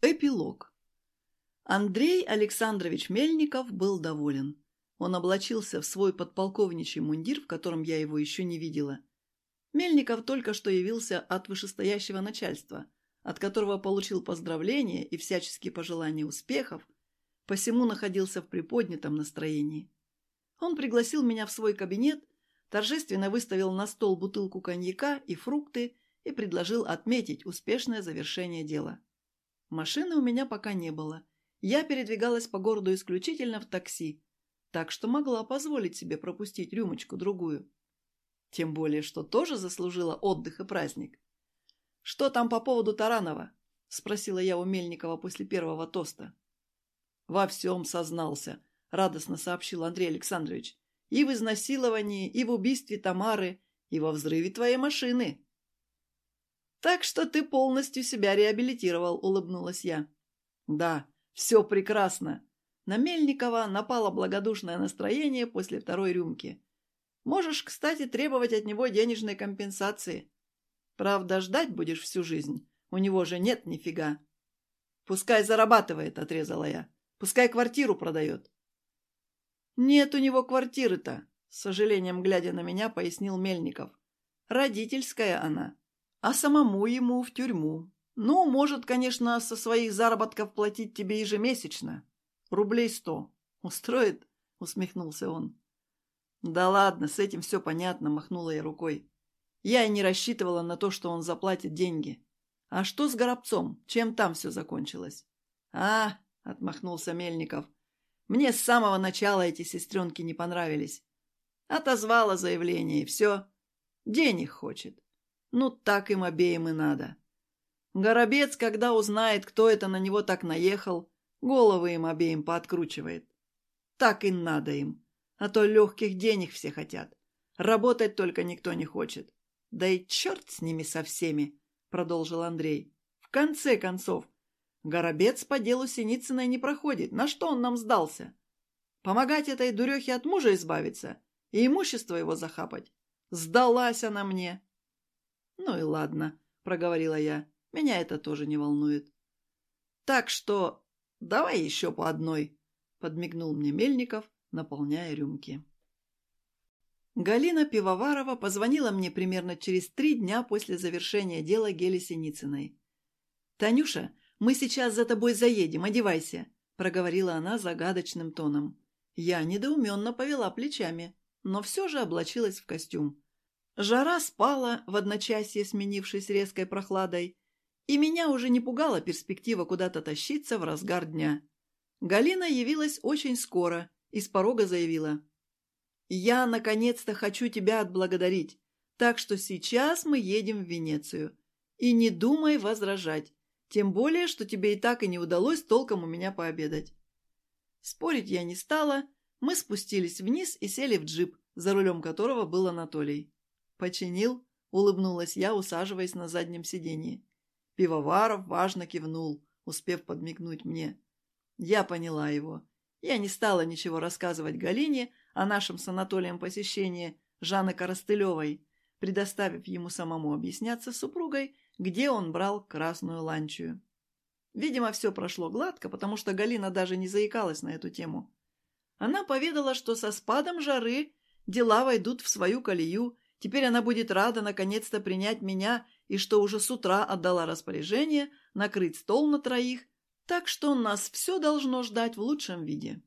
Эпилог. Андрей Александрович Мельников был доволен. Он облачился в свой подполковничий мундир, в котором я его еще не видела. Мельников только что явился от вышестоящего начальства, от которого получил поздравления и всяческие пожелания успехов, посему находился в приподнятом настроении. Он пригласил меня в свой кабинет, торжественно выставил на стол бутылку коньяка и фрукты и предложил отметить успешное завершение дела. Машины у меня пока не было. Я передвигалась по городу исключительно в такси, так что могла позволить себе пропустить рюмочку-другую. Тем более, что тоже заслужила отдых и праздник. «Что там по поводу Таранова?» – спросила я у Мельникова после первого тоста. «Во всем сознался», – радостно сообщил Андрей Александрович. «И в изнасиловании, и в убийстве Тамары, и во взрыве твоей машины». «Так что ты полностью себя реабилитировал», – улыбнулась я. «Да, все прекрасно». На Мельникова напало благодушное настроение после второй рюмки. «Можешь, кстати, требовать от него денежной компенсации. Правда, ждать будешь всю жизнь. У него же нет нифига». «Пускай зарабатывает», – отрезала я. «Пускай квартиру продает». «Нет у него квартиры-то», – с сожалением глядя на меня, пояснил Мельников. «Родительская она а самому ему в тюрьму. Ну, может, конечно, со своих заработков платить тебе ежемесячно. Рублей сто. Устроит?» — усмехнулся он. «Да ладно, с этим все понятно», — махнула я рукой. Я и не рассчитывала на то, что он заплатит деньги. А что с Горобцом? Чем там все закончилось? «А», — отмахнулся Мельников, — «мне с самого начала эти сестренки не понравились. Отозвала заявление, и все. Денег хочет. Ну, так им обеим и надо. Горобец, когда узнает, кто это на него так наехал, головы им обеим пооткручивает. Так и надо им. А то легких денег все хотят. Работать только никто не хочет. Да и черт с ними со всеми, продолжил Андрей. В конце концов, Горобец по делу Синицыной не проходит. На что он нам сдался? Помогать этой дурехе от мужа избавиться и имущество его захапать? Сдалась она мне. «Ну и ладно», — проговорила я. «Меня это тоже не волнует». «Так что давай еще по одной», — подмигнул мне Мельников, наполняя рюмки. Галина Пивоварова позвонила мне примерно через три дня после завершения дела Гели Синицыной. «Танюша, мы сейчас за тобой заедем, одевайся», — проговорила она загадочным тоном. Я недоуменно повела плечами, но все же облачилась в костюм. Жара спала, в одночасье сменившись резкой прохладой, и меня уже не пугала перспектива куда-то тащиться в разгар дня. Галина явилась очень скоро и с порога заявила. «Я, наконец-то, хочу тебя отблагодарить, так что сейчас мы едем в Венецию. И не думай возражать, тем более, что тебе и так и не удалось толком у меня пообедать». Спорить я не стала, мы спустились вниз и сели в джип, за рулем которого был Анатолий. «Починил?» – улыбнулась я, усаживаясь на заднем сиденье. Пивоваров важно кивнул, успев подмигнуть мне. Я поняла его. Я не стала ничего рассказывать Галине о нашем с Анатолием посещении Жанны Коростылевой, предоставив ему самому объясняться с супругой, где он брал красную ланчую. Видимо, все прошло гладко, потому что Галина даже не заикалась на эту тему. Она поведала, что со спадом жары дела войдут в свою колею, Теперь она будет рада наконец-то принять меня и что уже с утра отдала распоряжение накрыть стол на троих, так что нас все должно ждать в лучшем виде.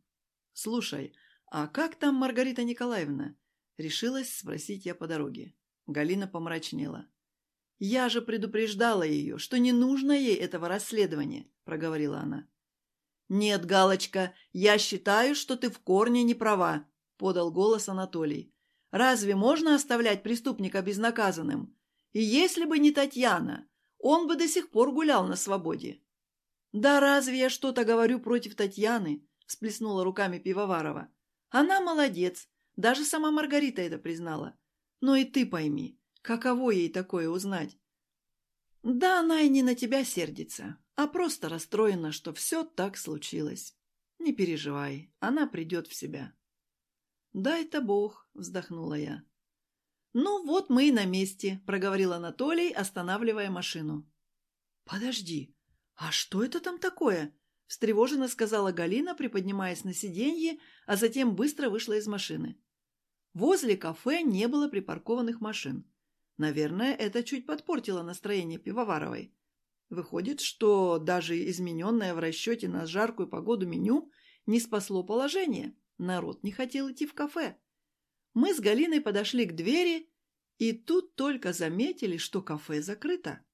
«Слушай, а как там Маргарита Николаевна?» — решилась спросить я по дороге. Галина помрачнела. «Я же предупреждала ее, что не нужно ей этого расследования», — проговорила она. «Нет, Галочка, я считаю, что ты в корне не права», — подал голос Анатолий. Разве можно оставлять преступника безнаказанным? И если бы не Татьяна, он бы до сих пор гулял на свободе. «Да разве я что-то говорю против Татьяны?» – всплеснула руками Пивоварова. «Она молодец, даже сама Маргарита это признала. Но и ты пойми, каково ей такое узнать?» «Да она и не на тебя сердится, а просто расстроена, что все так случилось. Не переживай, она придет в себя». «Дай-то Бог», — вздохнула я. «Ну вот мы и на месте», — проговорил Анатолий, останавливая машину. «Подожди, «А что это там такое?» – встревоженно сказала Галина, приподнимаясь на сиденье, а затем быстро вышла из машины. Возле кафе не было припаркованных машин. Наверное, это чуть подпортило настроение Пивоваровой. Выходит, что даже измененное в расчете на жаркую погоду меню не спасло положение. Народ не хотел идти в кафе. Мы с Галиной подошли к двери, и тут только заметили, что кафе закрыто.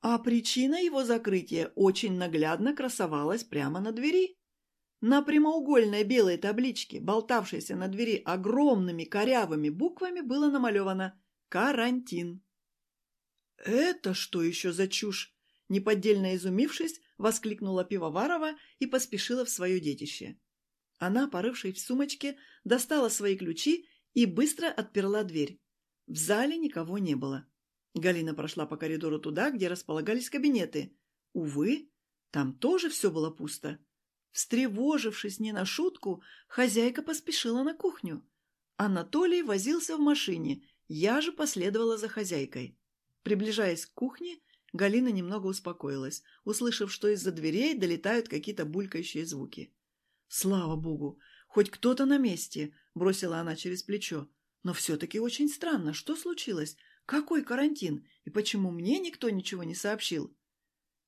А причина его закрытия очень наглядно красовалась прямо на двери. На прямоугольной белой табличке, болтавшейся на двери огромными корявыми буквами, было намалевано «Карантин». «Это что еще за чушь?» Неподдельно изумившись, воскликнула Пивоварова и поспешила в свое детище. Она, порывшись в сумочке, достала свои ключи и быстро отперла дверь. В зале никого не было. Галина прошла по коридору туда, где располагались кабинеты. Увы, там тоже все было пусто. Встревожившись не на шутку, хозяйка поспешила на кухню. Анатолий возился в машине, я же последовала за хозяйкой. Приближаясь к кухне, Галина немного успокоилась, услышав, что из-за дверей долетают какие-то булькающие звуки. «Слава богу! Хоть кто-то на месте!» – бросила она через плечо. «Но все-таки очень странно. Что случилось? Какой карантин? И почему мне никто ничего не сообщил?»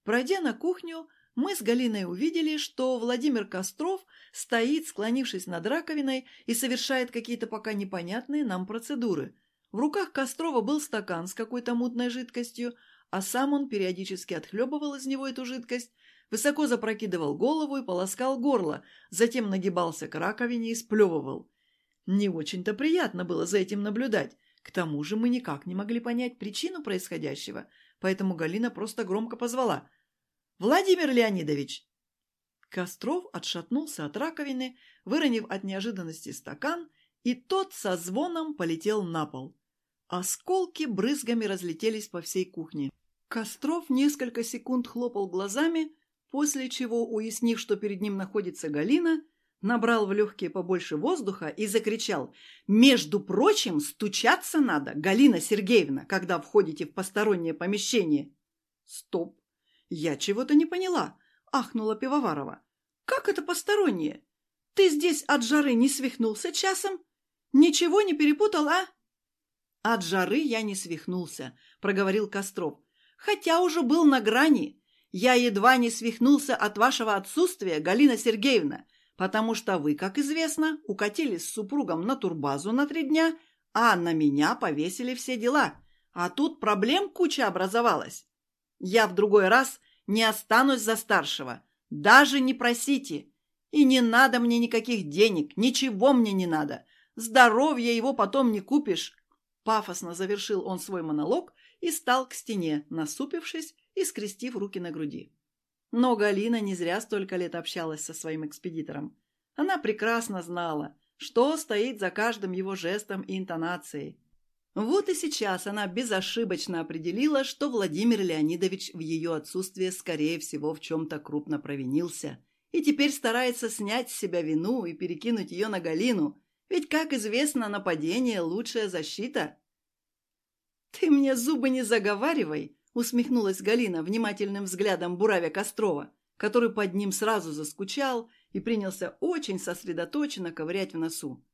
Пройдя на кухню, мы с Галиной увидели, что Владимир Костров стоит, склонившись над раковиной, и совершает какие-то пока непонятные нам процедуры. В руках Кострова был стакан с какой-то мутной жидкостью, а сам он периодически отхлебывал из него эту жидкость, высоко запрокидывал голову и полоскал горло, затем нагибался к раковине и сплевывал. Не очень-то приятно было за этим наблюдать. К тому же мы никак не могли понять причину происходящего, поэтому Галина просто громко позвала «Владимир Леонидович!». Костров отшатнулся от раковины, выронив от неожиданности стакан, и тот со звоном полетел на пол. Осколки брызгами разлетелись по всей кухне. Костров несколько секунд хлопал глазами, после чего, уяснив, что перед ним находится Галина, набрал в легкие побольше воздуха и закричал «Между прочим, стучаться надо, Галина Сергеевна, когда входите в постороннее помещение». «Стоп! Я чего-то не поняла», – ахнула Пивоварова. «Как это постороннее? Ты здесь от жары не свихнулся часом? Ничего не перепутал, а?» «От жары я не свихнулся», – проговорил Костров хотя уже был на грани. Я едва не свихнулся от вашего отсутствия, Галина Сергеевна, потому что вы, как известно, укатили с супругом на турбазу на три дня, а на меня повесили все дела. А тут проблем куча образовалась. Я в другой раз не останусь за старшего. Даже не просите. И не надо мне никаких денег, ничего мне не надо. Здоровье его потом не купишь. Пафосно завершил он свой монолог и стал к стене, насупившись и скрестив руки на груди. Но Галина не зря столько лет общалась со своим экспедитором. Она прекрасно знала, что стоит за каждым его жестом и интонацией. Вот и сейчас она безошибочно определила, что Владимир Леонидович в ее отсутствие, скорее всего, в чем-то крупно провинился, и теперь старается снять с себя вину и перекинуть ее на Галину, ведь, как известно, нападение – лучшая защита. «Ты мне зубы не заговаривай!» — усмехнулась Галина, внимательным взглядом буравя Кострова, который под ним сразу заскучал и принялся очень сосредоточенно ковырять в носу.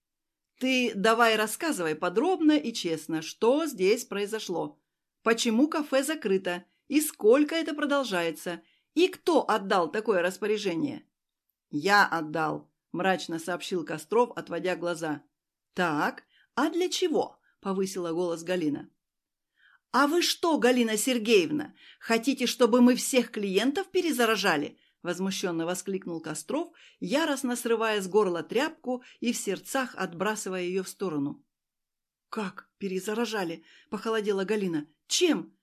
«Ты давай рассказывай подробно и честно, что здесь произошло, почему кафе закрыто и сколько это продолжается, и кто отдал такое распоряжение?» «Я отдал», — мрачно сообщил Костров, отводя глаза. «Так, а для чего?» — повысила голос Галина. «А вы что, Галина Сергеевна, хотите, чтобы мы всех клиентов перезаражали?» Возмущенно воскликнул Костров, яростно срывая с горла тряпку и в сердцах отбрасывая ее в сторону. «Как перезаражали?» – похолодела Галина. «Чем?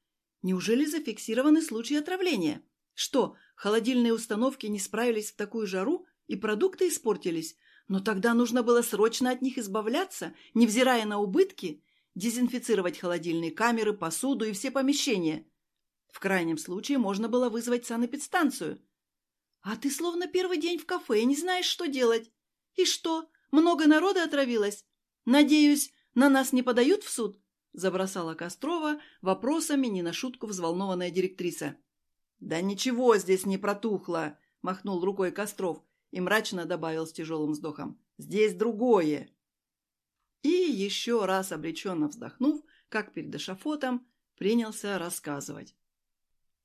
Неужели зафиксированы случаи отравления? Что, холодильные установки не справились в такую жару и продукты испортились? Но тогда нужно было срочно от них избавляться, невзирая на убытки дезинфицировать холодильные камеры, посуду и все помещения. В крайнем случае можно было вызвать санэпидстанцию. А ты словно первый день в кафе и не знаешь, что делать. И что, много народа отравилось? Надеюсь, на нас не подают в суд? Забросала Кострова вопросами не на шутку взволнованная директриса. «Да ничего здесь не протухло!» – махнул рукой Костров и мрачно добавил с тяжелым вздохом. «Здесь другое!» И еще раз обреченно вздохнув, как перед эшафотом, принялся рассказывать.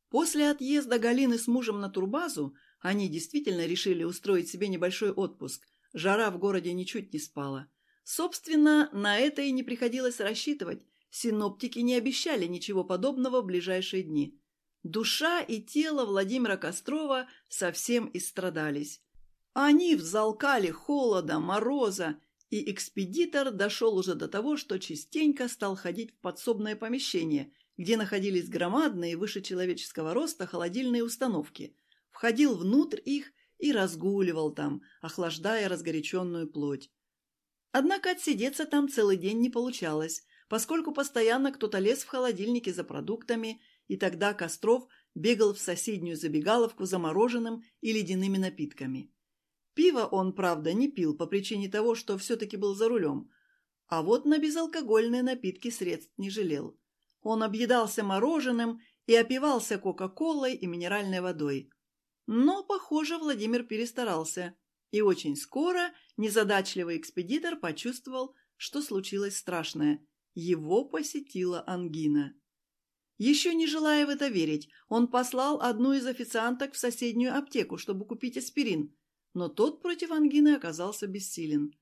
После отъезда Галины с мужем на турбазу они действительно решили устроить себе небольшой отпуск. Жара в городе ничуть не спала. Собственно, на это и не приходилось рассчитывать. Синоптики не обещали ничего подобного в ближайшие дни. Душа и тело Владимира Кострова совсем истрадались. Они взалкали холода, мороза, и экспедитор дошел уже до того, что частенько стал ходить в подсобное помещение, где находились громадные выше человеческого роста холодильные установки, входил внутрь их и разгуливал там, охлаждая разгоряченную плоть. Однако отсидеться там целый день не получалось, поскольку постоянно кто-то лез в холодильнике за продуктами, и тогда Костров бегал в соседнюю забегаловку за мороженым и ледяными напитками. Пиво он, правда, не пил по причине того, что все-таки был за рулем, а вот на безалкогольные напитки средств не жалел. Он объедался мороженым и опивался кока-колой и минеральной водой. Но, похоже, Владимир перестарался, и очень скоро незадачливый экспедитор почувствовал, что случилось страшное. Его посетила ангина. Еще не желая в это верить, он послал одну из официанток в соседнюю аптеку, чтобы купить аспирин, но тот против ангины оказался бессилен.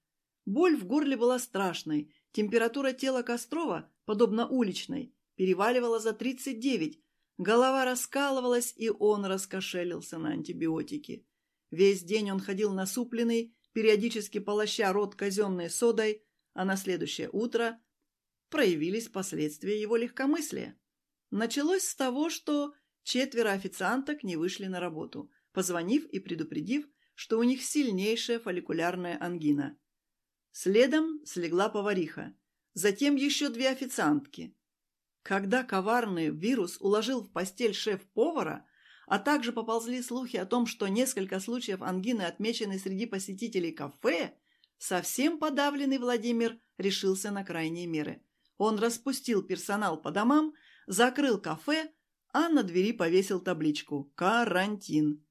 Боль в горле была страшной, температура тела Кострова, подобно уличной, переваливала за 39, голова раскалывалась, и он раскошелился на антибиотики. Весь день он ходил насупленный, периодически полоща рот казенной содой, а на следующее утро проявились последствия его легкомыслия. Началось с того, что четверо официанток не вышли на работу, позвонив и предупредив, что у них сильнейшая фолликулярная ангина. Следом слегла повариха, затем еще две официантки. Когда коварный вирус уложил в постель шеф-повара, а также поползли слухи о том, что несколько случаев ангины отмечены среди посетителей кафе, совсем подавленный Владимир решился на крайние меры. Он распустил персонал по домам, закрыл кафе, а на двери повесил табличку «Карантин».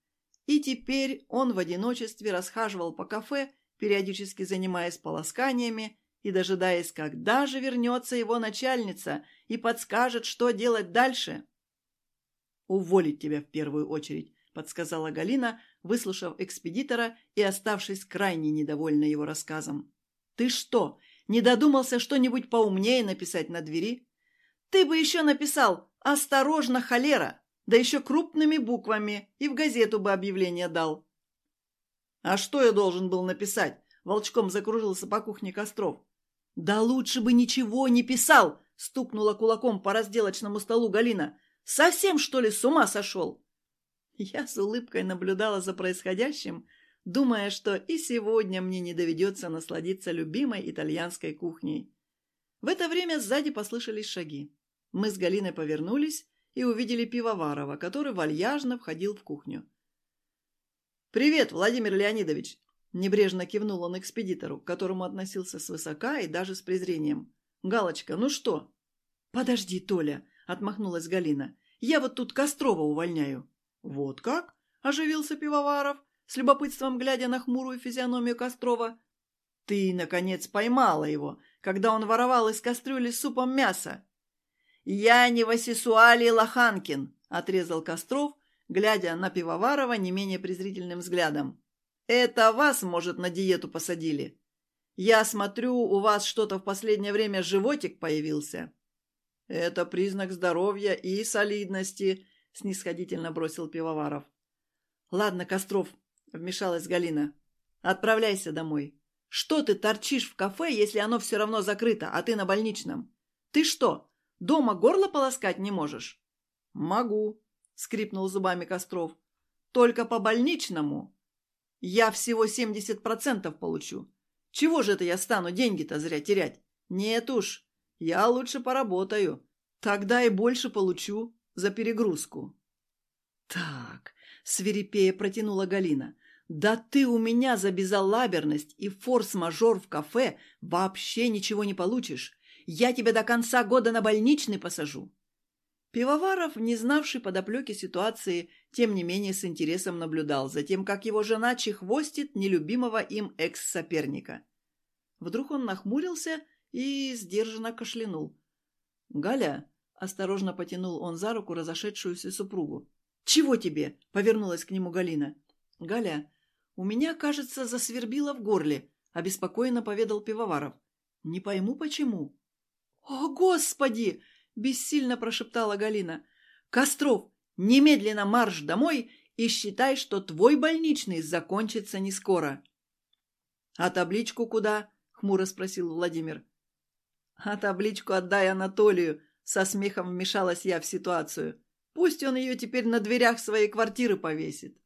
И теперь он в одиночестве расхаживал по кафе, периодически занимаясь полосканиями и дожидаясь, когда же вернется его начальница и подскажет, что делать дальше. «Уволить тебя в первую очередь», — подсказала Галина, выслушав экспедитора и оставшись крайне недовольна его рассказом. «Ты что, не додумался что-нибудь поумнее написать на двери?» «Ты бы еще написал «Осторожно, холера!» Да еще крупными буквами и в газету бы объявление дал». «А что я должен был написать?» — волчком закружился по кухне Костров. «Да лучше бы ничего не писал!» — стукнула кулаком по разделочному столу Галина. Совсем, что ли, с ума сошел?» Я с улыбкой наблюдала за происходящим, думая, что и сегодня мне не доведется насладиться любимой итальянской кухней. В это время сзади послышались шаги. Мы с Галиной повернулись и увидели Пивоварова, который вальяжно входил в кухню. «Привет, Владимир Леонидович!» Небрежно кивнул он экспедитору, к которому относился свысока и даже с презрением. «Галочка, ну что?» «Подожди, Толя!» – отмахнулась Галина. «Я вот тут Кострова увольняю». «Вот как?» – оживился Пивоваров, с любопытством глядя на хмурую физиономию Кострова. «Ты, наконец, поймала его, когда он воровал из кастрюли с супом мясо». «Я не Васисуалий Лоханкин», – отрезал Костров, глядя на Пивоварова не менее презрительным взглядом. «Это вас, может, на диету посадили? Я смотрю, у вас что-то в последнее время животик появился». «Это признак здоровья и солидности», — снисходительно бросил Пивоваров. «Ладно, Костров», — вмешалась Галина. «Отправляйся домой. Что ты торчишь в кафе, если оно все равно закрыто, а ты на больничном? Ты что, дома горло полоскать не можешь?» «Могу», — скрипнул зубами Костров. «Только по больничному я всего 70% получу. Чего же это я стану деньги-то зря терять? Нет уж, я лучше поработаю. Тогда и больше получу за перегрузку. Так, свирепея протянула Галина. Да ты у меня за безалаберность и форс-мажор в кафе вообще ничего не получишь. Я тебя до конца года на больничный посажу. Пивоваров, не знавший подоплеки ситуации, тем не менее с интересом наблюдал за тем, как его жена чехвостит нелюбимого им экс-соперника. Вдруг он нахмурился и сдержанно кашлянул. «Галя!» — осторожно потянул он за руку разошедшуюся супругу. «Чего тебе?» — повернулась к нему Галина. «Галя, у меня, кажется, засвербило в горле», — обеспокоенно поведал Пивоваров. «Не пойму, почему». «О, Господи!» — бессильно прошептала Галина. «Костров, немедленно марш домой и считай, что твой больничный закончится не скоро». «А табличку куда?» — хмуро спросил Владимир. «А табличку отдай Анатолию», — со смехом вмешалась я в ситуацию. «Пусть он ее теперь на дверях своей квартиры повесит».